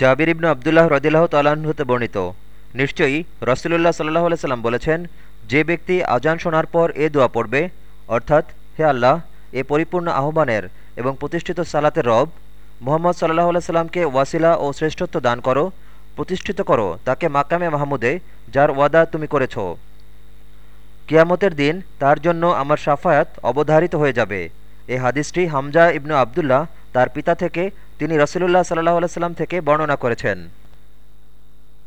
জাবির ইবনু আবদুল্লাহ রদিল্লাহ হতে বর্ণিত। নিশ্চয়ই রসুলুল্লাহ সাল্লাহ সাল্লাম বলেছেন, যে ব্যক্তি আজান শোনার পর এ দোয়া পড়বে, অর্থাৎ হে আল্লাহ, এ পরিপূর্ণ আহ্বানের এবং প্রতিষ্ঠিত সালাতের রব, মোহাম্মদ সাল্লাহ সাল্লামকে ওয়াসিলা ও শ্রেষ্ঠত্ব দান করো, প্রতিষ্ঠিত করো তাকে মাকামে মাহমুদে, যার ওয়াদা তুমি করেছ। কিয়ামতের দিন তার জন্য আমার সাফায়াত অবধারিত হয়ে যাবে। এ হাদিসটি হামজা ইবনু আবদুল্লাহ তার পিতা থেকে তিনি রসুলুল্লাহ সাল্লাহ সাল্লাম থেকে বর্ণনা করেছেন।